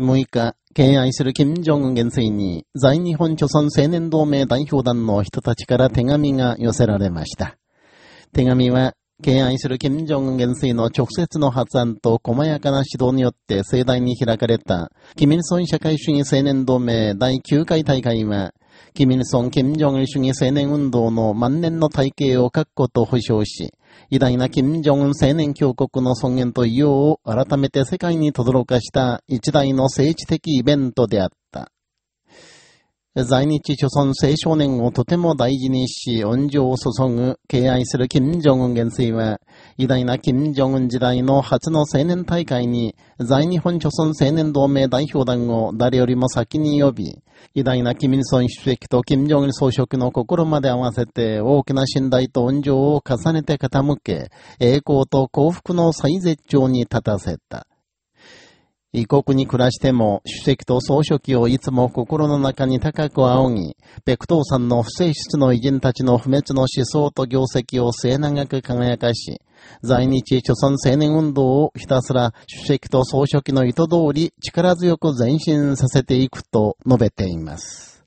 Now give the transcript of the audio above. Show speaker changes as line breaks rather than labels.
6日、敬愛する金正恩元帥に、在日本朝鮮青年同盟代表団の人たちから手紙が寄せられました。手紙は、敬愛する金正恩元帥の直接の発案と細やかな指導によって盛大に開かれた、キミルソン社会主義青年同盟第9回大会は、キミルソン・キム・ジョン主義青年運動の万年の体系を確固と保障し、偉大なキム・ジョン青年教国の尊厳と異様を改めて世界に轟かした一大の政治的イベントであった。在日朝鮮青少年をとても大事にし、恩情を注ぐ、敬愛する金正恩元帥は、偉大な金正恩時代の初の青年大会に、在日本朝鮮青年同盟代表団を誰よりも先に呼び、偉大なキミルソン主席と金正恩総書記の心まで合わせて大きな信頼と恩情を重ねて傾け、栄光と幸福の最絶頂に立たせた。異国に暮らしても、主席と総書記をいつも心の中に高く仰ぎ、ペクトーさんの不正室の偉人たちの不滅の思想と業績を末永く輝かし、在日朝鮮青年運動をひたすら主席と総書記の意図通り力強く前進させていくと述べています。